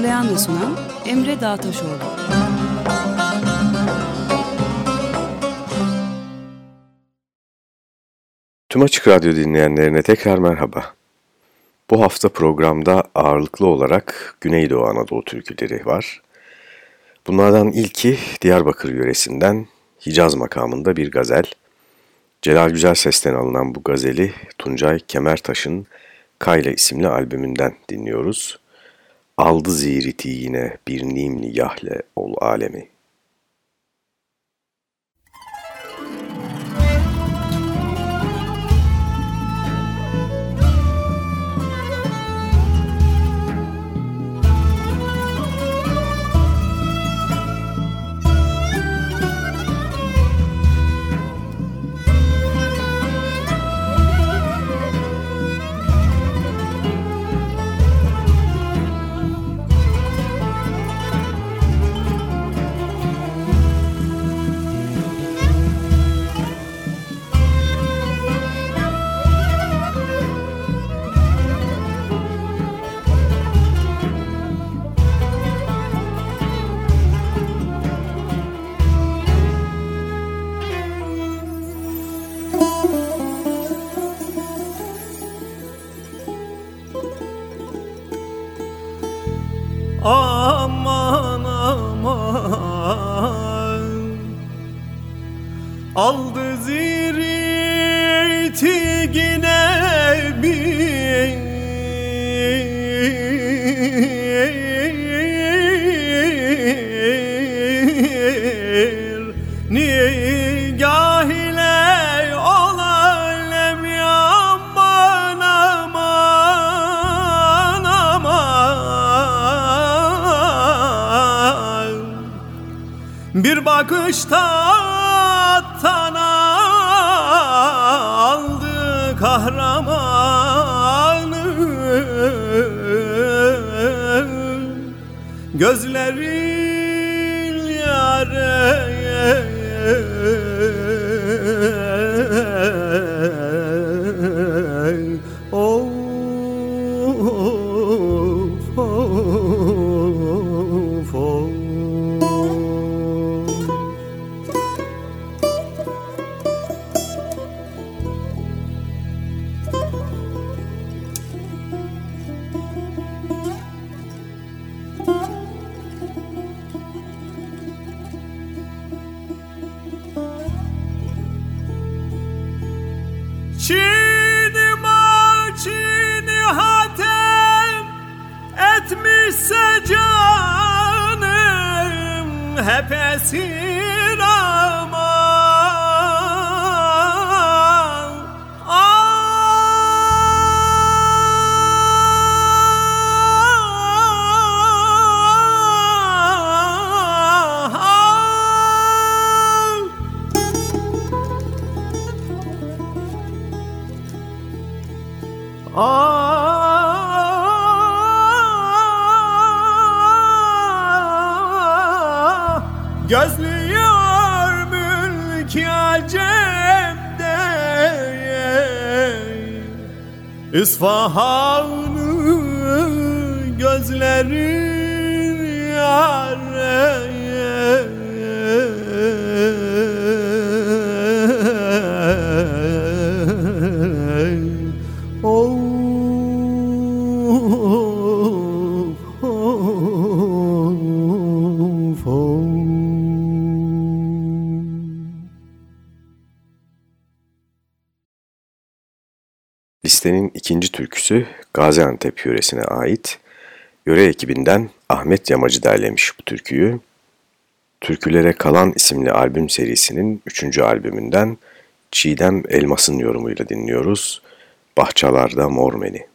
Hazırlayan ve sunan Emre Dağtaşoğlu. Tüm Açık Radyo dinleyenlerine tekrar merhaba. Bu hafta programda ağırlıklı olarak Güneydoğu Anadolu türküleri var. Bunlardan ilki Diyarbakır yöresinden Hicaz makamında bir gazel. Celal Güzel sesten alınan bu gazeli Tuncay Kemertaş'ın Kayla isimli albümünden dinliyoruz. Aldı ziriti yine bir nimli yahle ol alemi. Çin'i ma Çin'i hatem etmişse canım hep İsfahan'ı gözlerin yare türküsü Gaziantep yöresine ait. Yöre ekibinden Ahmet Yamacı derlemiş bu türküyü. Türkülere Kalan isimli albüm serisinin 3. albümünden Çiğdem Elmas'ın yorumuyla dinliyoruz. Bahçalarda Mormeni.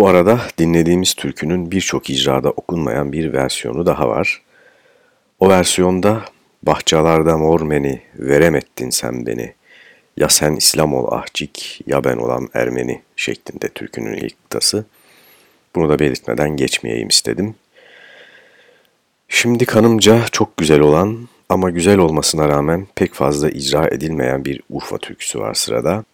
Bu arada dinlediğimiz türkünün birçok icrada okunmayan bir versiyonu daha var. O versiyonda Bahçalarda mormeni, veremettin sen beni. Ya sen İslam ol ahcik, ya ben olam Ermeni şeklinde türkünün ilk kıtası. Bunu da belirtmeden geçmeyeyim istedim. Şimdi kanımca çok güzel olan ama güzel olmasına rağmen pek fazla icra edilmeyen bir Urfa türküsü var sırada.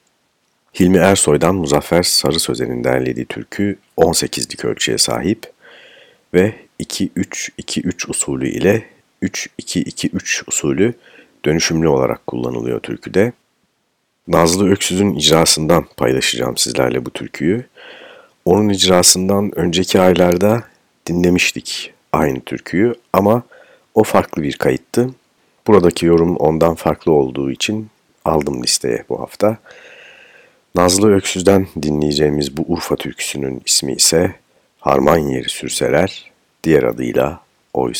Hilmi Ersoy'dan Muzaffer Sarı Sözen'in derlediği türkü 18'lik ölçüye sahip ve 2-3-2-3 usulü ile 3-2-2-3 usulü dönüşümlü olarak kullanılıyor türküde. Nazlı Öksüz'ün icrasından paylaşacağım sizlerle bu türküyü. Onun icrasından önceki aylarda dinlemiştik aynı türküyü ama o farklı bir kayıttı. Buradaki yorum ondan farklı olduğu için aldım listeye bu hafta. Nazlı Öksüz'den dinleyeceğimiz bu Urfa türküsünün ismi ise Harman Yeri Sürseler, diğer adıyla Oy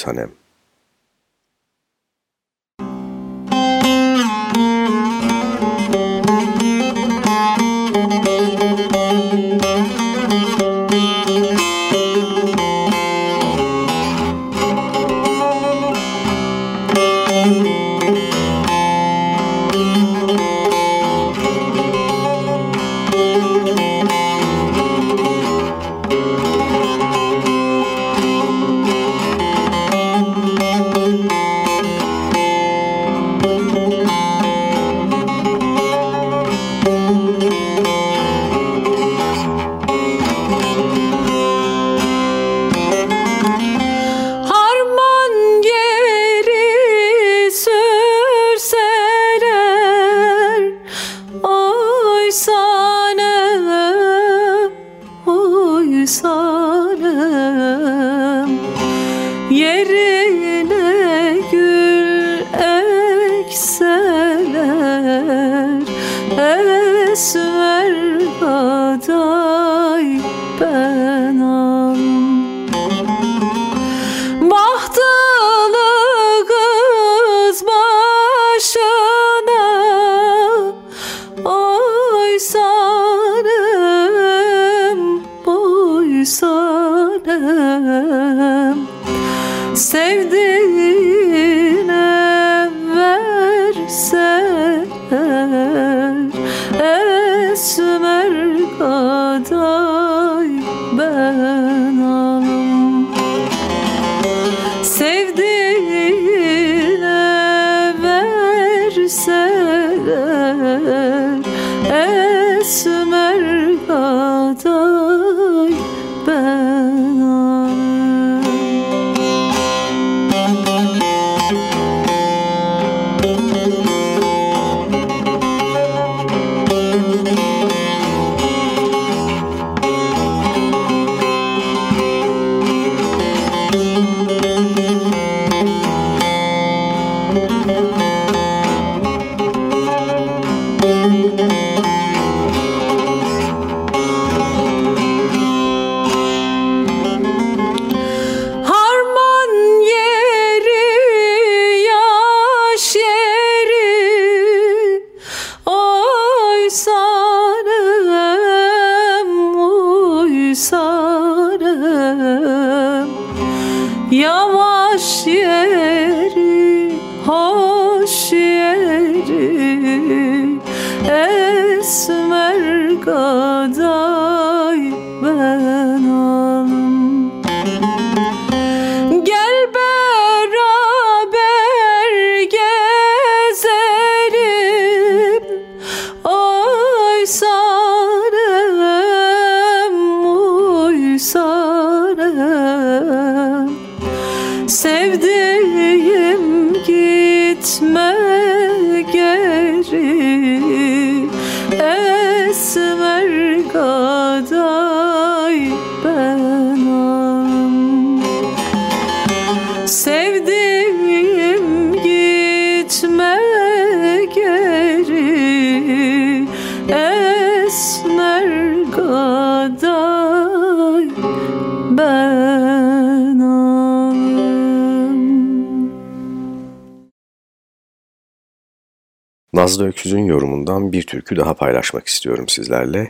türkü daha paylaşmak istiyorum sizlerle.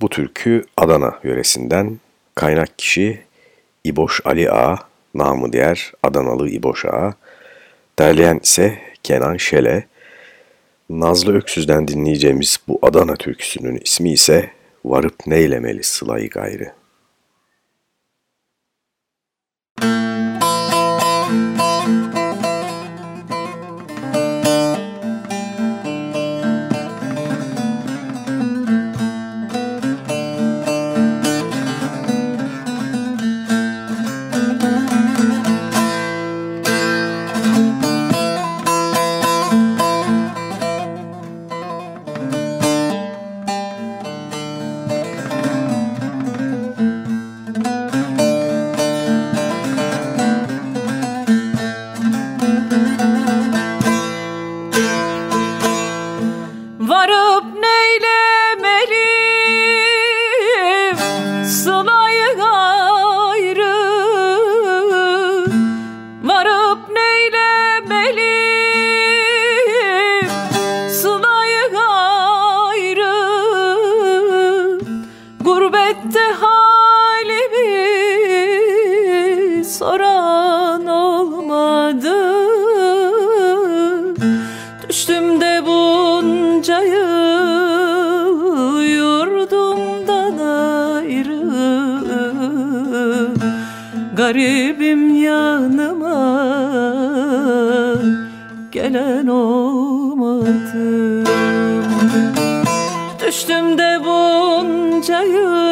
Bu türkü Adana yöresinden kaynak kişi İboş Ali Ağa, namı diğer Adanalı İboş Ağa, derleyen ise Kenan Şele. Nazlı Öksüz'den dinleyeceğimiz bu Adana türküsünün ismi ise Varıp Neylemeli Sılayı Gayrı. Jaya.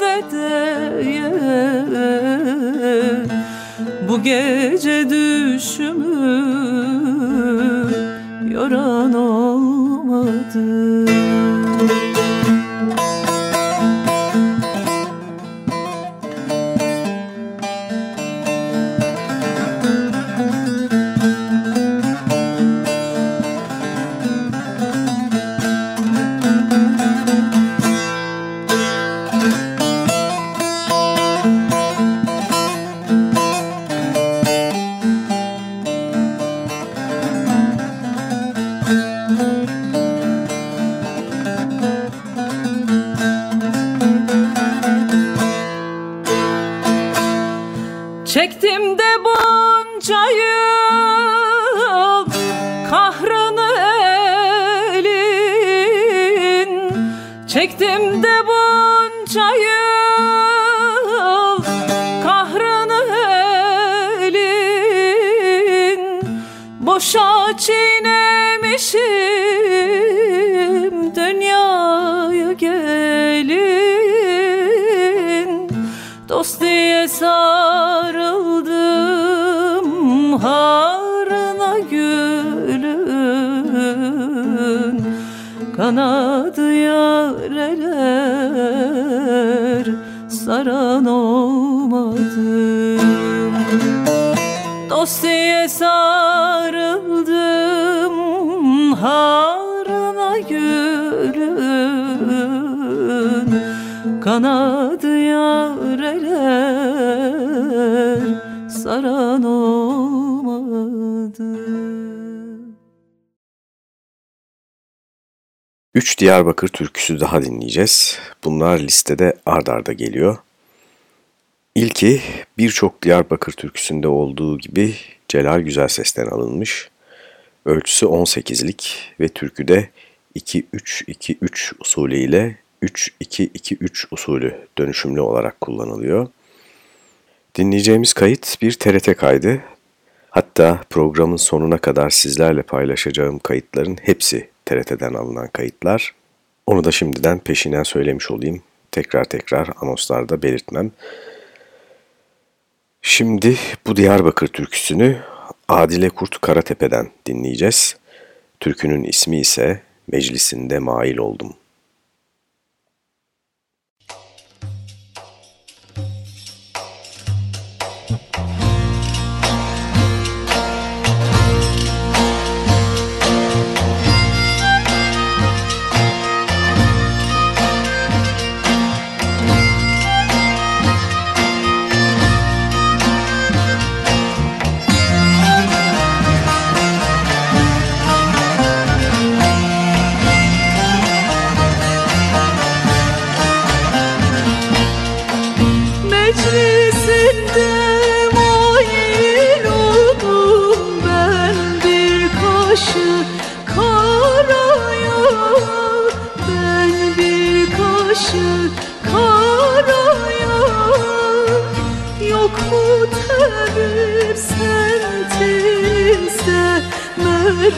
dedeye Bu gece düşümü yoran olmadı. Kanadı yareler saran olmadı Üç Diyarbakır türküsü daha dinleyeceğiz. Bunlar listede ard arda geliyor. İlki birçok Diyarbakır türküsünde olduğu gibi Celal Güzelses'ten alınmış. Ölçüsü 18'lik ve türküde 2-3-2-3 usulü ile 3-2-2-3 usulü dönüşümlü olarak kullanılıyor. Dinleyeceğimiz kayıt bir TRT kaydı. Hatta programın sonuna kadar sizlerle paylaşacağım kayıtların hepsi TRT'den alınan kayıtlar. Onu da şimdiden peşinden söylemiş olayım. Tekrar tekrar anonslarda belirtmem. Şimdi bu Diyarbakır türküsünü Adile Kurt Karatepe'den dinleyeceğiz. Türkünün ismi ise Meclisinde Mail Oldum.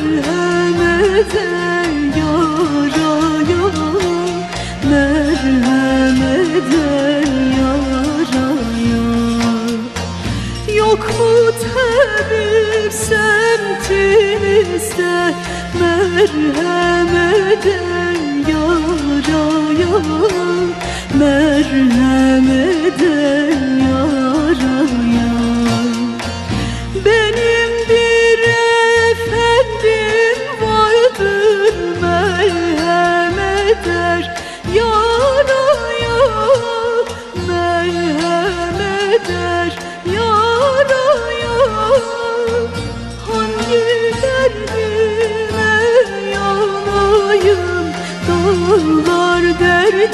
merhamete yara yara merhamete yara yara yok mu tabip semtinizde merhamete yara yara merhamete yara yara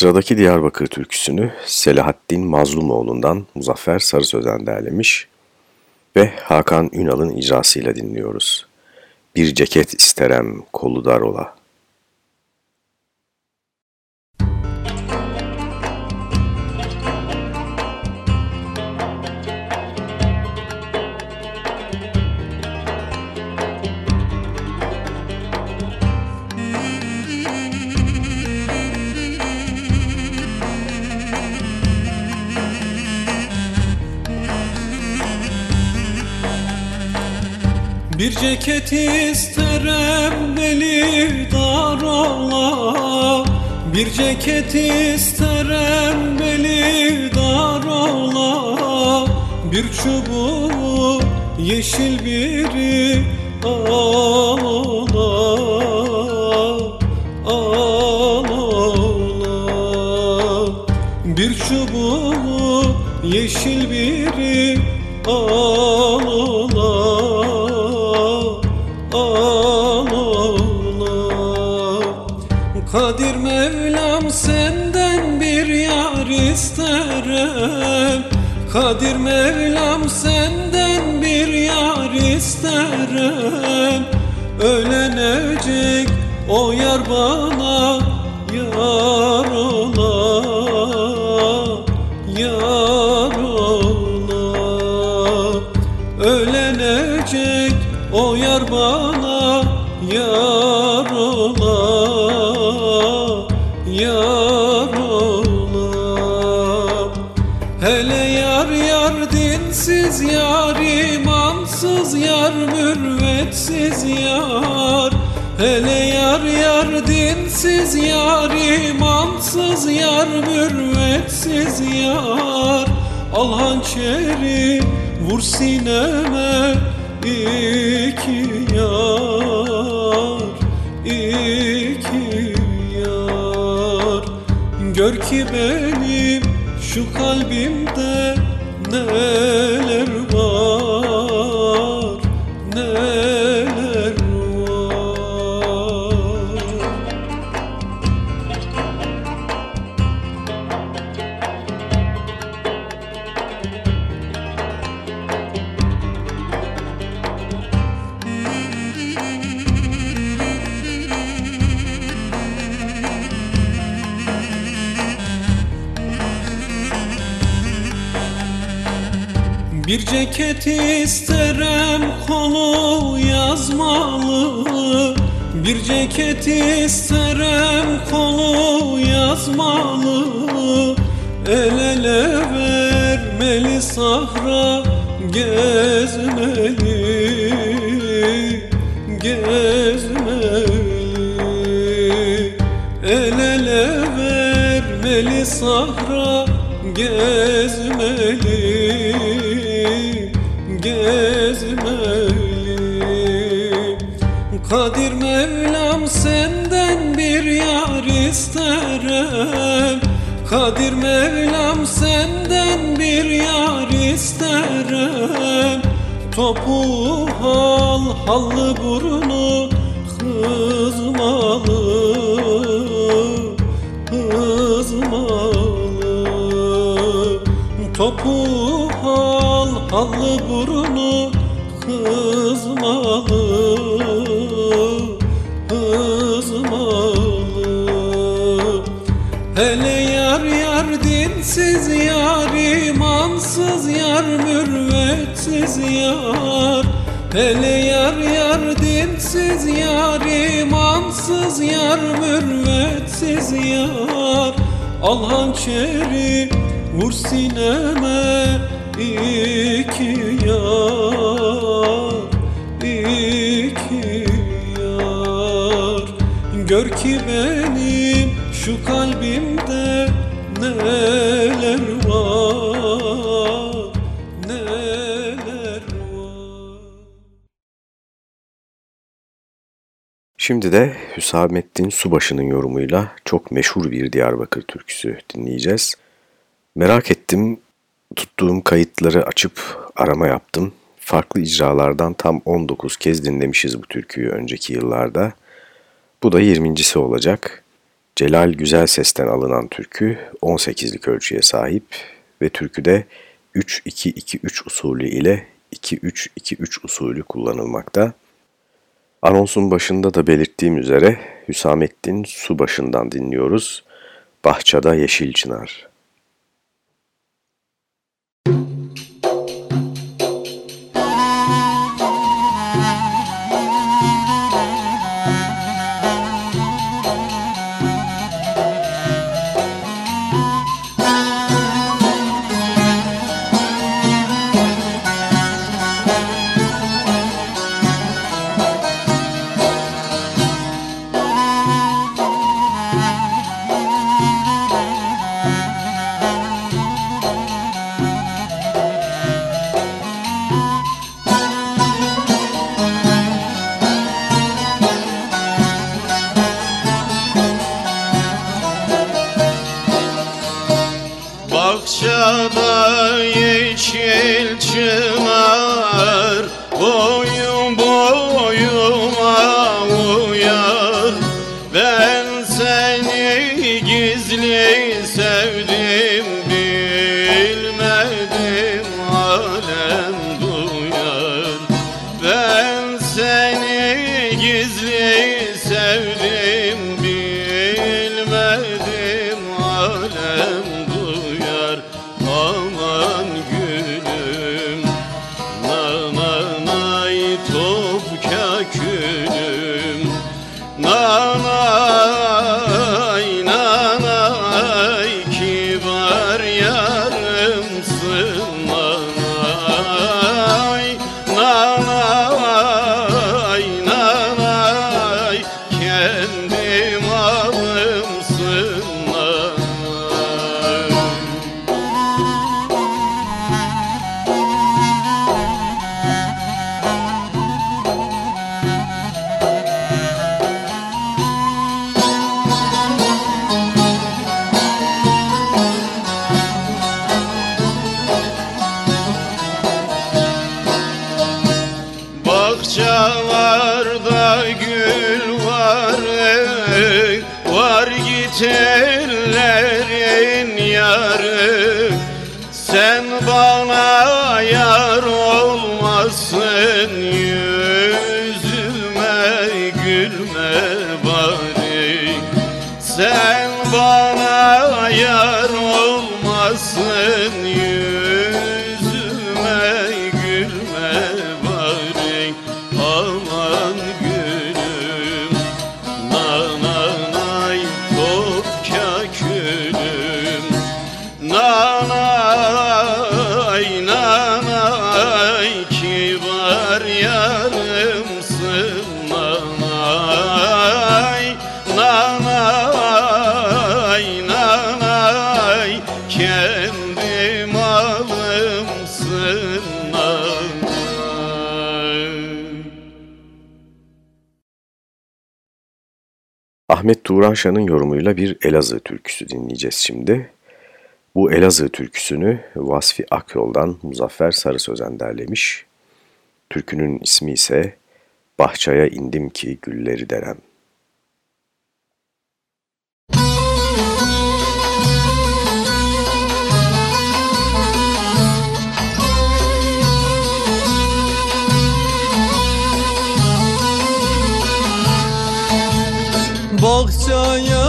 Sıradaki Diyarbakır türküsünü Selahaddin Mazlumoğlu'ndan Muzaffer Sarı Sözen derlemiş ve Hakan Ünal'ın icrasıyla dinliyoruz. Bir ceket isterem kolu dar ola. Bir ceket isterem beli dar ola Bir ceket isterem beli dar ola Bir çubuğu yeşil biri ola ola Bir çubuğu yeşil biri ola Kadir Mevlam senden bir yar isterim. Ölenecek o yar bana yar ola Yar ola. Ölenecek o yar bana yar imansız yar mürvetsiz yar. Al hançeri vur sineme iki yar iki yar. Gör ki benim şu kalbimde neler Bir ceket isterem kolu yazmalı. Bir ceket isterem kolu yazmalı. El ele vermeli sahra gezmeli Gezmeli. El ele vermeli sahra gezmeli gezmeli Kadir Mevlam senden bir yar isterim. Kadir Mevlam senden bir yar isterim. Topu hal hallı burnu hızmalı hızmalı Topu hal hallı burnu hızmalı hızmalı Hele yar yar dinsiz yar imansız yar mürvetsiz yar. Hele yar yar dinsiz yar imansız yar mürvetsiz yar. Al hançeri vur sineme iki yar iki yar Gör ki benim şu kalbimde neler var neler var Şimdi de Hüsamettin Subaşı'nın yorumuyla çok meşhur bir Diyarbakır türküsü dinleyeceğiz. Merak ettim tuttuğum kayıtları açıp arama yaptım. Farklı icralardan tam 19 kez dinlemişiz bu türküyü önceki yıllarda. Bu da 20.si olacak. Celal Güzel Ses'ten alınan türkü 18'lik ölçüye sahip ve türküde 3-2-2-3 usulü ile 2-3-2-3 usulü kullanılmakta. Anonsun başında da belirttiğim üzere Hüsamettin Subaşı'ndan dinliyoruz. Bahçada Yeşil Çınar. Thank you. Turanşan'ın yorumuyla bir Elazığ türküsü dinleyeceğiz şimdi. Bu Elazığ türküsünü Vasfi Akyol'dan Muzaffer Sarı Sözen derlemiş. Türkünün ismi ise Bahçaya indim ki gülleri derem. Bahçaya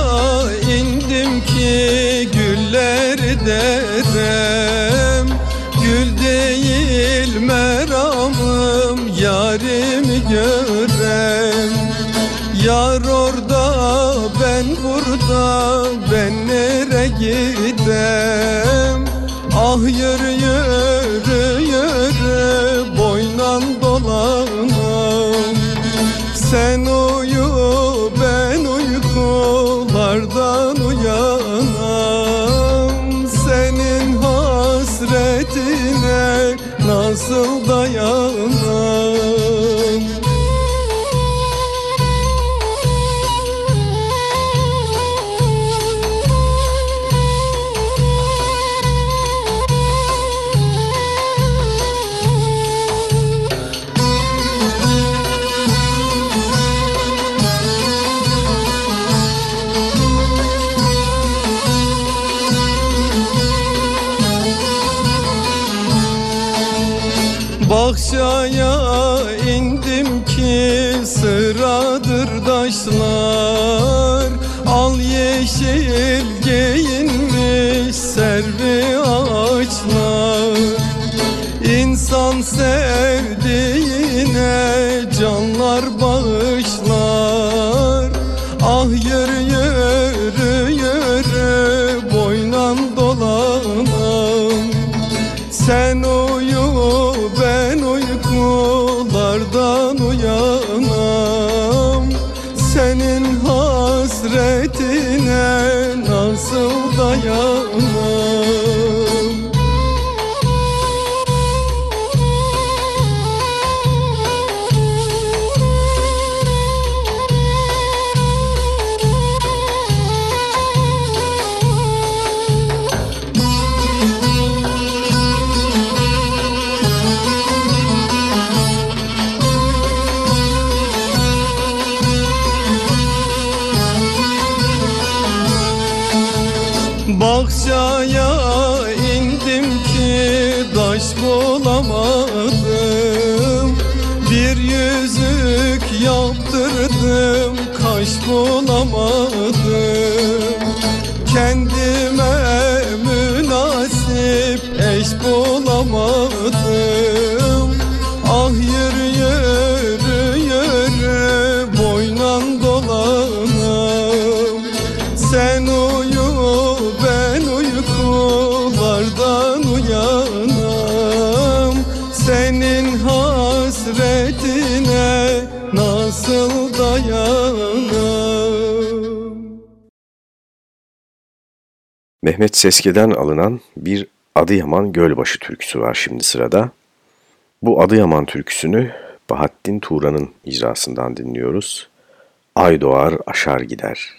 servi ağaçlar İnsan sevdiğine canlar Mehmet Seske'den alınan bir Adıyaman Gölbaşı türküsü var şimdi sırada. Bu Adıyaman türküsünü Bahattin Turan'ın icrasından dinliyoruz. Ay doğar aşar gider.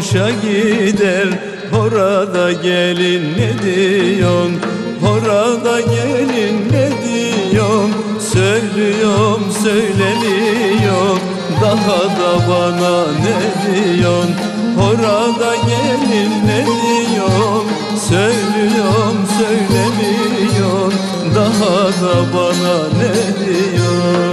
Boşa gider. Orada gelin ne diyorsun? Orada gelin ne diyorsun? Söylüyorum söylemiyorum. Daha da bana ne diyorsun? Orada gelin ne diyorsun? Söylüyorum söylemiyorum. Daha da bana ne diyorsun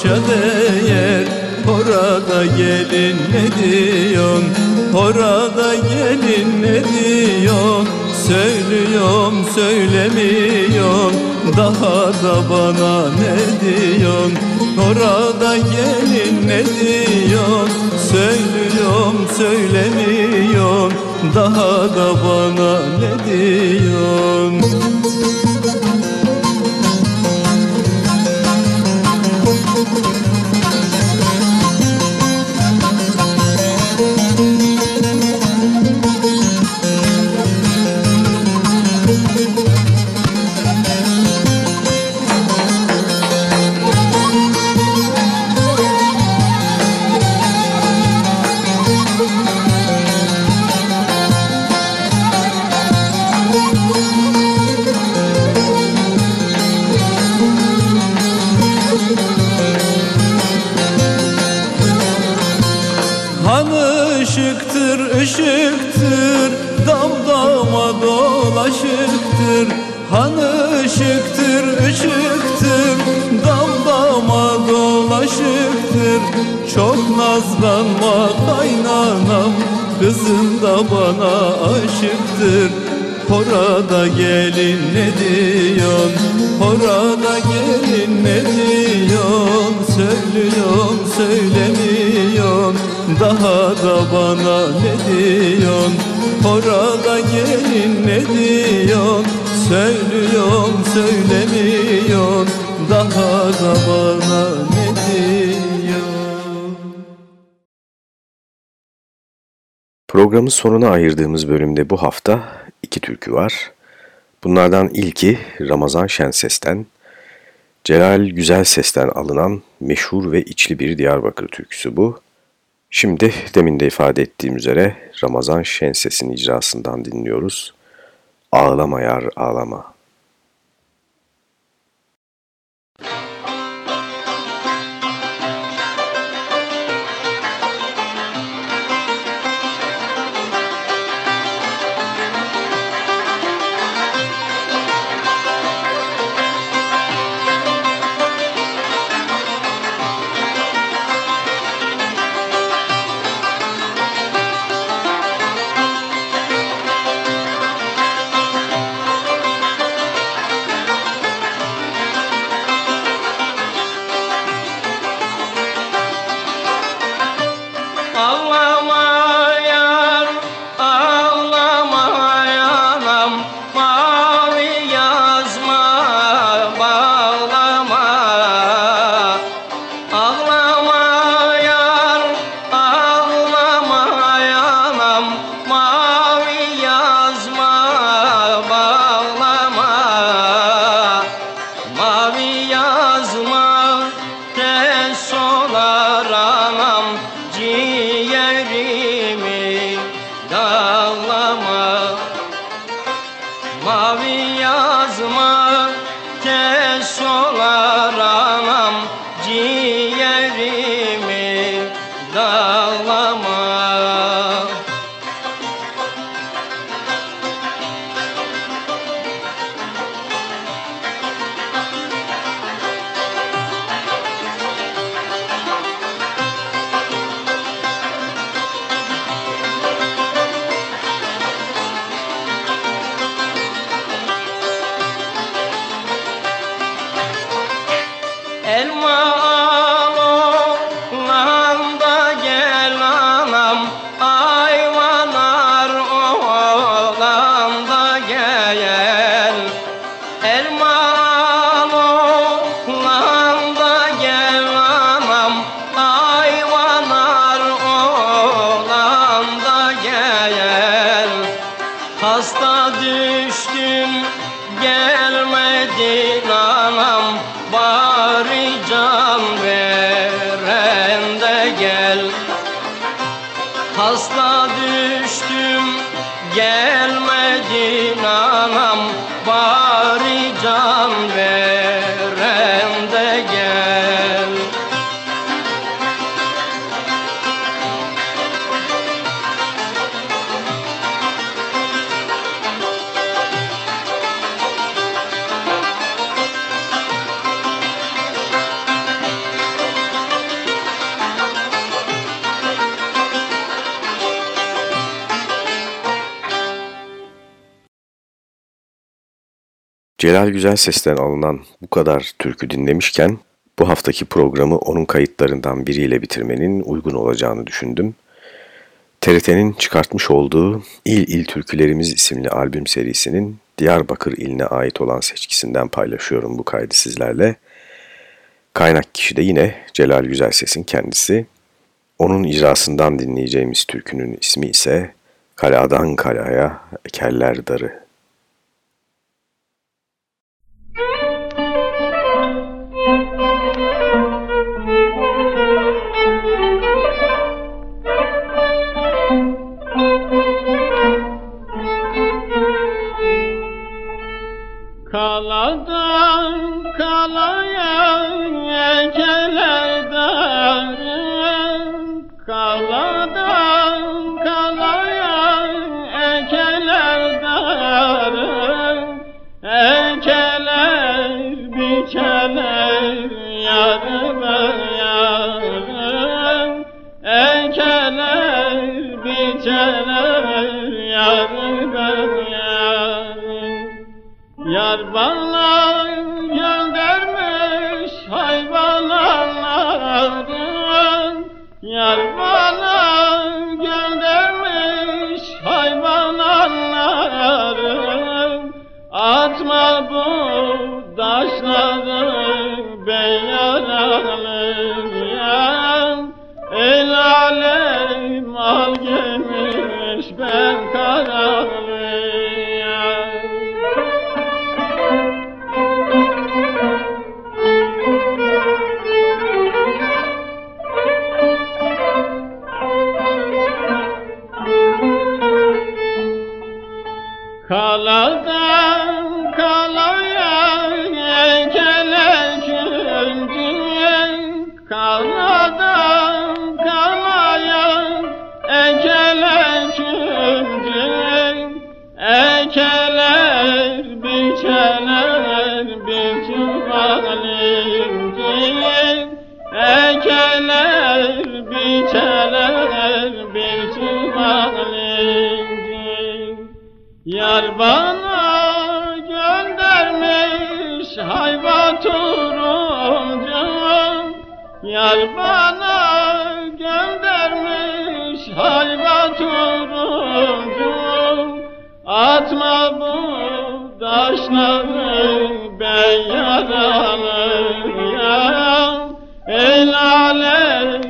başa değer Orada gelin ne diyorsun? Orada gelin ne diyorsun? Söylüyorum söylemiyorum. Daha da bana ne diyorsun? Orada gelin ne diyorsun? Söylüyorum söylemiyorum. Daha da bana ne diyorsun Horada gelin ne diyon Horada gelin ne diyon Söylüyorum söylemiyon Daha da bana ne diyon Horada gelin ne diyon Söylüyorum söylemiyon Daha da bana ne diyon Programın sonuna ayırdığımız bölümde bu hafta iki türkü var. Bunlardan ilki Ramazan Şenses'ten, Celal Güzel Ses'ten alınan meşhur ve içli bir Diyarbakır türküsü bu. Şimdi demin de ifade ettiğim üzere Ramazan Şenses'in icrasından dinliyoruz. Ağlama yar ağlama. Celal Güzel Ses'ten alınan bu kadar türkü dinlemişken bu haftaki programı onun kayıtlarından biriyle bitirmenin uygun olacağını düşündüm. TRT'nin çıkartmış olduğu İl İl Türkülerimiz isimli albüm serisinin Diyarbakır iline ait olan seçkisinden paylaşıyorum bu kaydı sizlerle. Kaynak kişi de yine Celal Güzel Ses'in kendisi. Onun icrasından dinleyeceğimiz türkünün ismi ise Kaladan Kalaya Ekerler Darı. Kala bana göndermiş hayvan turuncu. Atma bu taşları ben yaralıyam El alem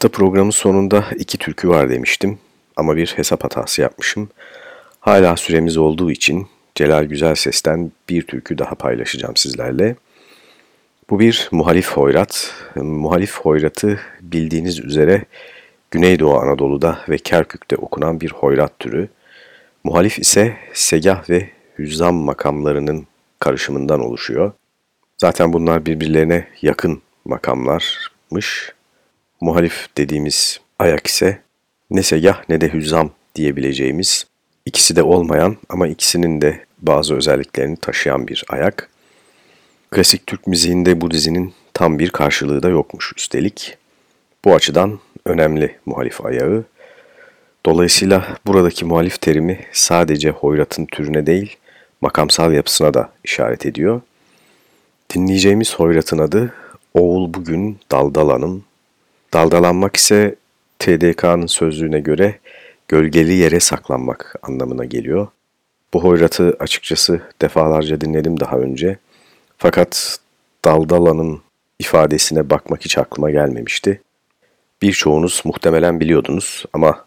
hafta programın sonunda iki türkü var demiştim ama bir hesap hatası yapmışım. Hala süremiz olduğu için Celal Güzel Ses'ten bir türkü daha paylaşacağım sizlerle. Bu bir muhalif hoyrat. Muhalif hoyratı bildiğiniz üzere Güneydoğu Anadolu'da ve Kerkük'te okunan bir hoyrat türü. Muhalif ise segah ve hüzzam makamlarının karışımından oluşuyor. Zaten bunlar birbirlerine yakın makamlarmış. Muhalif dediğimiz ayak ise ne segah ne de hüzzam diyebileceğimiz ikisi de olmayan ama ikisinin de bazı özelliklerini taşıyan bir ayak. Klasik Türk müziğinde bu dizinin tam bir karşılığı da yokmuş üstelik. Bu açıdan önemli muhalif ayağı. Dolayısıyla buradaki muhalif terimi sadece hoyratın türüne değil, makamsal yapısına da işaret ediyor. Dinleyeceğimiz hoyratın adı Oğul Bugün Daldalanım. Daldalanmak ise TDK'nın sözlüğüne göre gölgeli yere saklanmak anlamına geliyor. Bu hoyratı açıkçası defalarca dinledim daha önce. Fakat daldalanın ifadesine bakmak hiç aklıma gelmemişti. Birçoğunuz muhtemelen biliyordunuz ama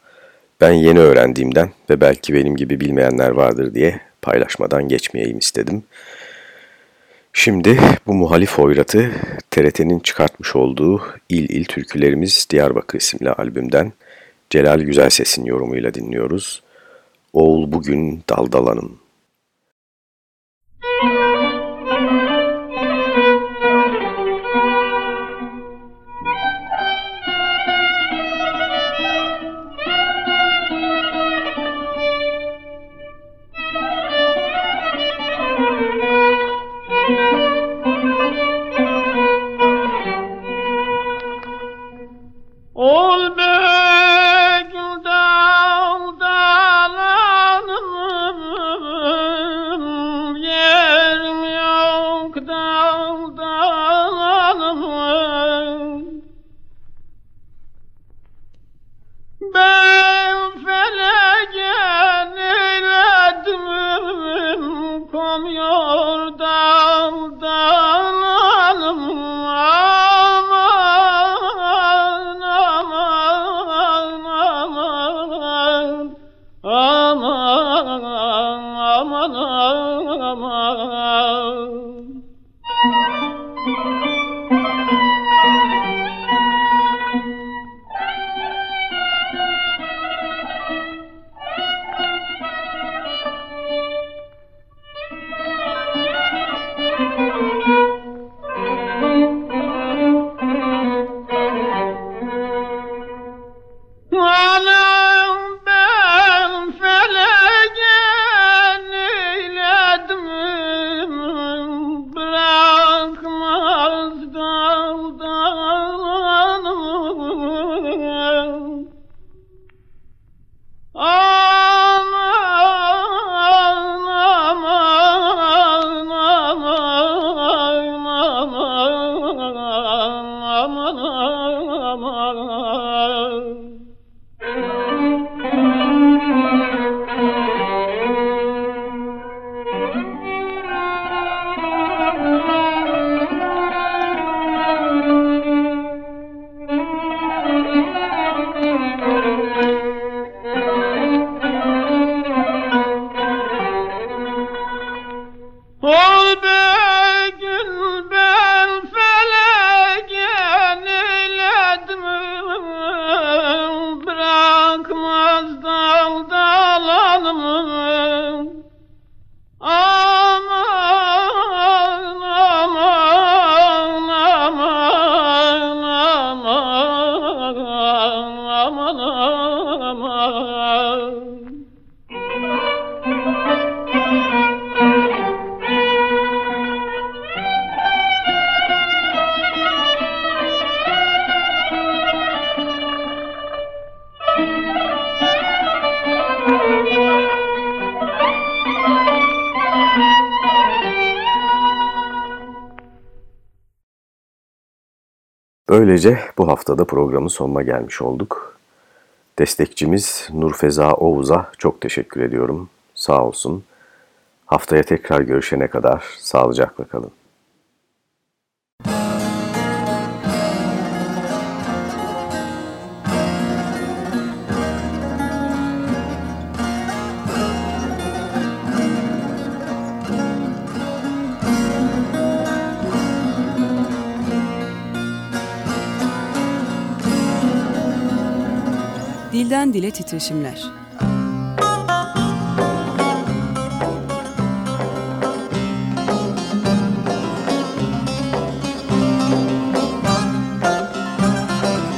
ben yeni öğrendiğimden ve belki benim gibi bilmeyenler vardır diye paylaşmadan geçmeyeyim istedim. Şimdi bu muhalif hoyratı TRT'nin çıkartmış olduğu İl İl Türkülerimiz Diyarbakır isimli albümden Celal Güzelses'in yorumuyla dinliyoruz. Oğul bugün daldalanım. Haftada programın sonuna gelmiş olduk. Destekçimiz Nurfeza Oğuz'a çok teşekkür ediyorum. Sağ olsun. Haftaya tekrar görüşene kadar sağlıcakla kalın. Dile titreşimler.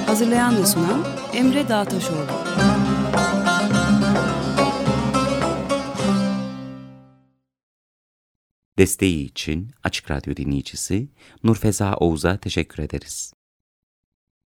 Hazırlayan ve sunan Emre Dağtaşoğlu. Desteği için Açık Radyo dinleyicisi Nurfeza Oğuz'a teşekkür ederiz.